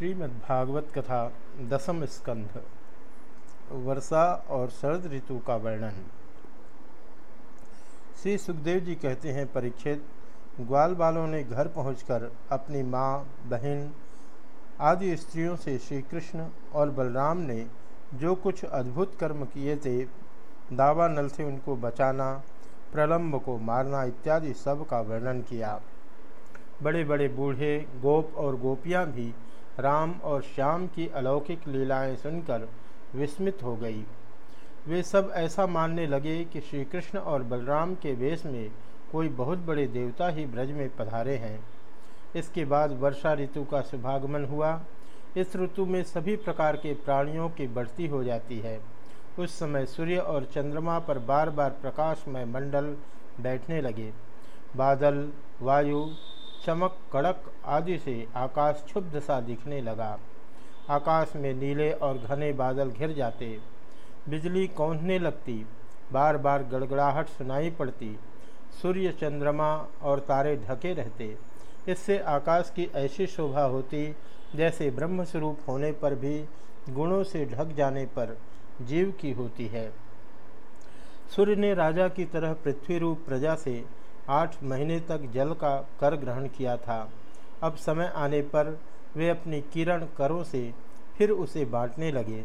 श्रीमद्भागवत कथा दसम स्कंध, वर्षा और शरद ऋतु का वर्णन। श्री सुखदेव जी कहते हैं परीक्षित ग्वाल बालों ने घर पहुंचकर अपनी माँ, बहन, आदि स्त्रियों से श्री कृष्ण और बलराम ने जो कुछ अद्भुत कर्म किए थे, दावा नल से उनको बचाना प्रलम्ब को मारना इत्यादि सब का वर्णन किया। बड़े बड़े बूढ़े, गोप और गोपियाँ भी राम और श्याम की अलौकिक लीलाएँ सुनकर विस्मित हो गई। वे सब ऐसा मानने लगे कि श्री कृष्ण और बलराम के वेश में कोई बहुत बड़े देवता ही ब्रज में पधारे हैं। इसके बाद वर्षा ऋतु का शुभागमन हुआ। इस ऋतु में सभी प्रकार के प्राणियों की बढ़ती हो जाती है। उस समय सूर्य और चंद्रमा पर बार बार प्रकाशमय मंडल बैठने लगे। बादल, वायु चमक, कड़क आदि से आकाश क्षुब्ध सा दिखने लगा। आकाश में नीले और घने बादल घिर जाते। बिजली कौंधने लगती। बार बार गड़गड़ाहट सुनाई पड़ती। सूर्य चंद्रमा और तारे ढके रहते। इससे आकाश की ऐसी शोभा होती जैसे ब्रह्मस्वरूप होने पर भी, गुणों से ढक जाने पर जीव की होती है। सूर्य ने राजा की तरह पृथ्वी रूप प्रजा से आठ महीने तक जल का कर ग्रहण किया था। अब समय आने पर वे अपनी किरण करों से फिर उसे बांटने लगे।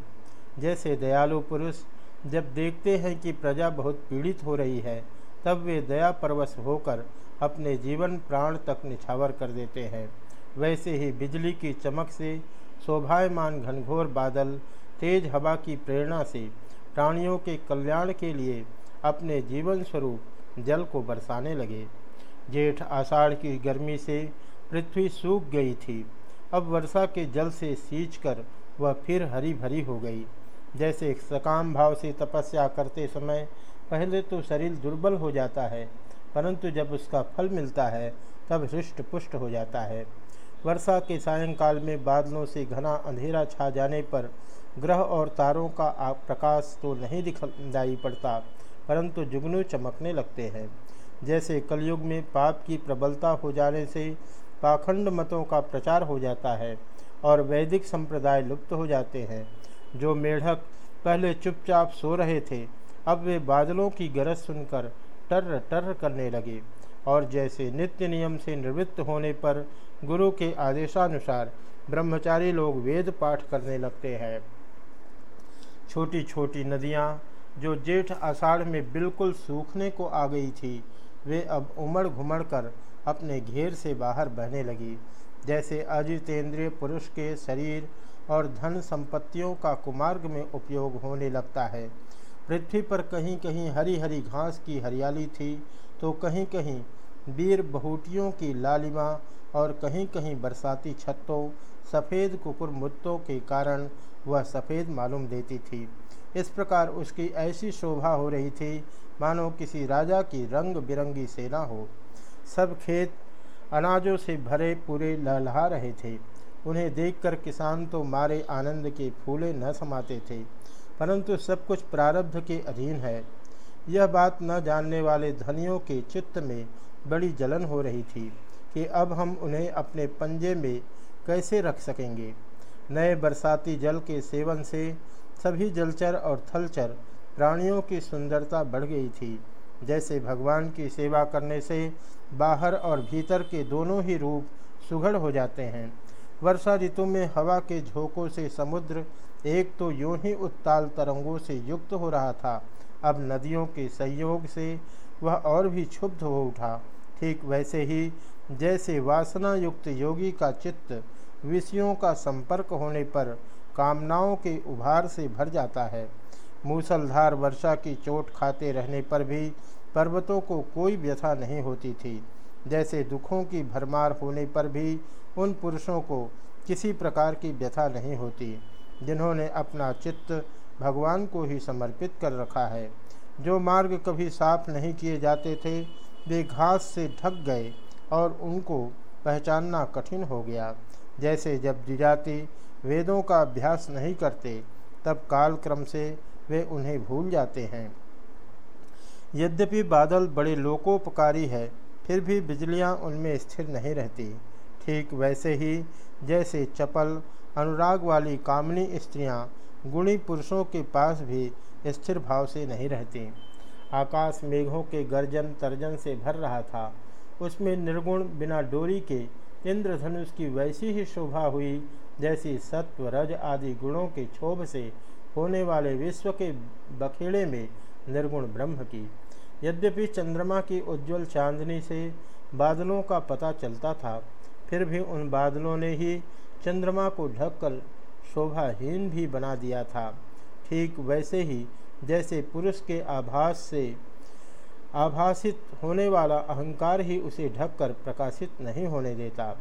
जैसे दयालु पुरुष जब देखते हैं कि प्रजा बहुत पीड़ित हो रही है, तब वे दया परवश होकर अपने जीवन प्राण तक निछावर कर देते हैं। वैसे ही बिजली की चमक से शोभायमान घनघोर बादल तेज हवा की प्रेरणा से प्राणियों के कल्याण के लिए अपने जीवन स्वरूप जल को बरसाने लगे। जेठ आषाढ़ की गर्मी से पृथ्वी सूख गई थी। अब वर्षा के जल से सींच कर वह फिर हरी भरी हो गई। जैसे सकाम भाव से तपस्या करते समय पहले तो शरीर दुर्बल हो जाता है, परंतु जब उसका फल मिलता है, तब हृष्ट पुष्ट हो जाता है। वर्षा के सायंकाल में बादलों से घना अंधेरा छा जाने पर ग्रह और तारों का प्रकाश तो नहीं दिखाई पड़ता। परंतु जुगनू चमकने लगते हैं। जैसे कलयुग में पाप की प्रबलता हो जाने से पाखंड मतों का प्रचार हो जाता है और वैदिक संप्रदाय लुप्त हो जाते हैं। जो मेढक पहले चुपचाप सो रहे थे, अब वे बादलों की गरज सुनकर टर्र टर्र करने लगे और जैसे नित्य नियम से निवृत्त होने पर गुरु के आदेशानुसार ब्रह्मचारी लोग वेद पाठ करने लगते हैं। छोटी छोटी नदियाँ जो जेठ आषाढ़ में बिल्कुल सूखने को आ गई थी, वे अब उमड़ घुमड़ कर अपने घेर से बाहर बहने लगी। जैसे अजितेंद्रिय पुरुष के शरीर और धन संपत्तियों का कुमार्ग में उपयोग होने लगता है। पृथ्वी पर कहीं कहीं हरी हरी घास की हरियाली थी तो कहीं कहीं वीर बहुटियों की लालिमा और कहीं कहीं बरसाती छत्तों, सफ़ेद कुकुर मुत्तों के कारण वह सफ़ेद मालूम देती थी। इस प्रकार उसकी ऐसी शोभा हो रही थी, मानो किसी राजा की रंग बिरंगी सेना हो। सब खेत अनाजों से भरे पूरे लहलहा रहे थे। उन्हें देखकर किसान तो मारे आनंद के फूले न समाते थे, परंतु सब कुछ प्रारब्ध के अधीन है। यह बात न जानने वाले धनियों के चित्त में बड़ी जलन हो रही थी कि अब हम उन्हें अपने पंजे में कैसे रख सकेंगे। नए बरसाती जल के सेवन से सभी जलचर और थलचर प्राणियों की सुंदरता बढ़ गई थी। जैसे भगवान की सेवा करने से बाहर और भीतर के दोनों ही रूप सुघड़ हो जाते हैं। वर्षा ऋतु में हवा के झोंकों से समुद्र एक तो यूँ ही उत्ताल तरंगों से युक्त हो रहा था। अब नदियों के सहयोग से वह और भी क्षुब्ध हो उठा। ठीक वैसे ही जैसे वासना युक्त योगी का चित्त विषयों का संपर्क होने पर कामनाओं के उभार से भर जाता है। मूसलधार वर्षा की चोट खाते रहने पर भी पर्वतों को कोई व्यथा नहीं होती थी। जैसे दुखों की भरमार होने पर भी उन पुरुषों को किसी प्रकार की व्यथा नहीं होती, जिन्होंने अपना चित्त भगवान को ही समर्पित कर रखा है। जो मार्ग कभी साफ़ नहीं किए जाते थे, वे घास से ढक गए और उनको पहचानना कठिन हो गया। जैसे जब द्विजाति वेदों का अभ्यास नहीं करते, तब कालक्रम से वे उन्हें भूल जाते हैं। यद्यपि बादल बड़े लोकोपकारी है, फिर भी बिजलियाँ उनमें स्थिर नहीं रहती। ठीक वैसे ही जैसे चपल, अनुराग वाली कामनी स्त्रियाँ गुणी पुरुषों के पास भी स्थिर भाव से नहीं रहती। आकाश मेघों के गर्जन तर्जन से भर रहा था। उसमें निर्गुण बिना डोरी के इंद्रधनुष की वैसी ही शोभा हुई जैसी सत्व रज आदि गुणों के क्षोभ से होने वाले विश्व के बखेड़े में निर्गुण ब्रह्म की। यद्यपि चंद्रमा की उज्जवल चांदनी से बादलों का पता चलता था, फिर भी उन बादलों ने ही चंद्रमा को ढककर शोभाहीन भी बना दिया था। ठीक वैसे ही जैसे पुरुष के आभास से आभासित होने वाला अहंकार ही उसे ढककर प्रकाशित नहीं होने देता।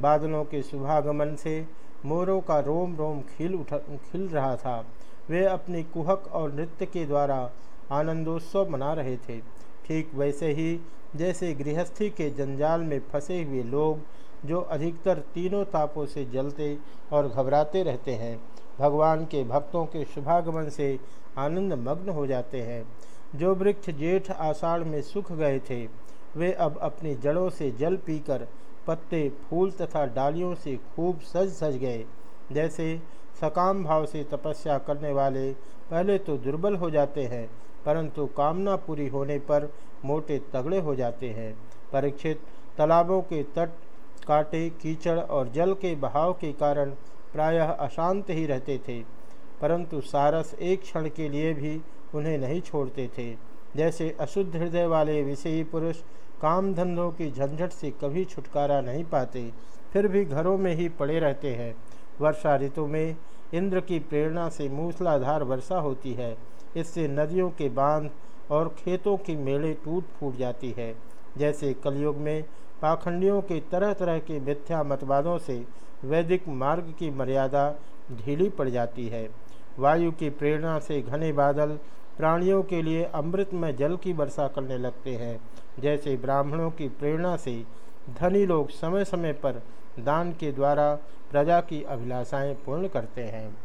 बादलों के शुभागमन से मोरों का रोम रोम खिल उठ, खिल रहा था। वे अपनी कुहक और नृत्य के द्वारा आनंदोत्सव मना रहे थे। ठीक वैसे ही, जैसे गृहस्थी के जंजाल में फंसे हुए लोग, जो अधिकतर तीनों तापों से जलते और घबराते रहते हैं, भगवान के भक्तों के शुभागमन से आनंद मग्न हो जाते हैं। जो वृक्ष जेठ आषाढ़ में सूख गए थे, वे अब अपनी जड़ों से जल पीकर पत्ते, फूल तथा डालियों से खूब सज सज गए। जैसे सकाम भाव से तपस्या करने वाले पहले तो दुर्बल हो जाते हैं, परंतु कामना पूरी होने पर मोटे तगड़े हो जाते हैं। परीक्षित तालाबों के तट, काटे, कीचड़ और जल के बहाव के कारण प्रायः अशांत ही रहते थे, परंतु सारस एक क्षण के लिए भी उन्हें नहीं छोड़ते थे। जैसे अशुद्ध हृदय वाले विषयी पुरुष काम धंधों की झंझट से कभी छुटकारा नहीं पाते, फिर भी घरों में ही पड़े रहते हैं। वर्षा ऋतु में इंद्र की प्रेरणा से मूसलाधार वर्षा होती है। इससे नदियों के बाँध और खेतों की मेले टूट फूट जाती है। जैसे कलयुग में पाखंडियों के तरह तरह के मिथ्या मतवादों से वैदिक मार्ग की मर्यादा ढीली पड़ जाती है। वायु की प्रेरणा से घने बादल प्राणियों के लिए अमृत में जल की वर्षा करने लगते हैं। जैसे ब्राह्मणों की प्रेरणा से धनी लोग समय समय पर दान के द्वारा प्रजा की अभिलाषाएँ पूर्ण करते हैं।